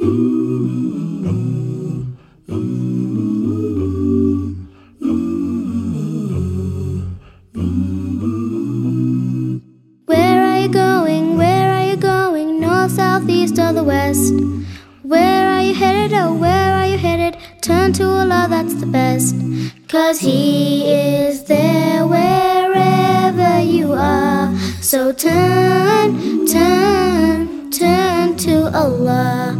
Where are you going? Where are you going? North, south, east, or the west? Where are you headed? Oh, where are you headed? Turn to Allah, that's the best. Cause He is there wherever you are. So turn, turn, turn to Allah.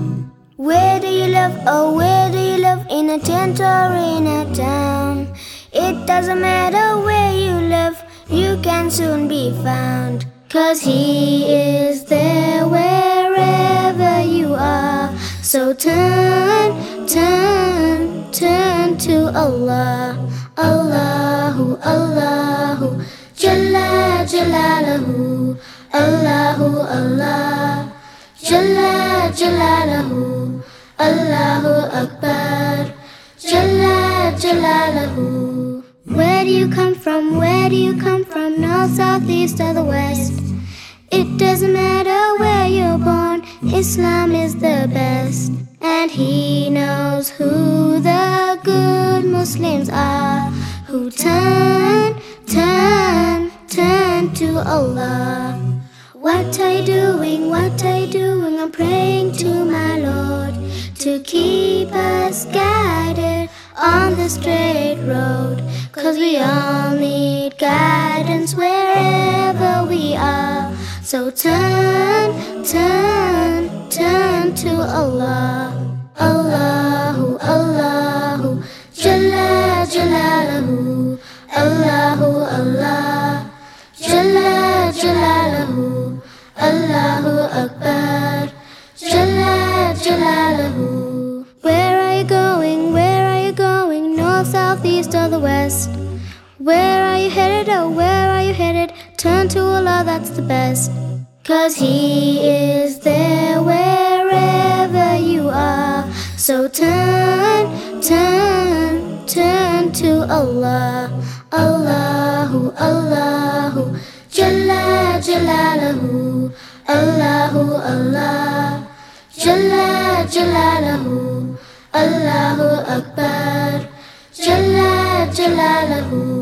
Where do you live? Oh, where do you live? In a tent or in a town? It doesn't matter where you live, you can soon be found. Cause He is there wherever you are. So turn, turn, turn to Allah. Allahu, Allahu, Jalla Jalalahu. Allahu, Allah, Jalla Jalalahu. Allahu Akbar, Jalla Jalalahu. Where do you come from? Where do you come from? North, south, east, or the west? It doesn't matter where you're born, Islam is the best. And He knows who the good Muslims are, who turn, turn, turn to Allah. What are you doing? What are you doing? I'm praying to my to keep us guided on the straight road. Cause we all need guidance wherever we are. So turn, turn, turn to Allah. Allahu, south, east, or the west? Where are you headed? Oh, where are you headed? Turn to Allah, that's the best. Cause He is there wherever you are. So turn, turn, turn to Allah. Allahu, Allahu, Jalla Jalalahu. Allahu, Allah, Jalla Jalalahu. Allahu Akbar, Jalalahu.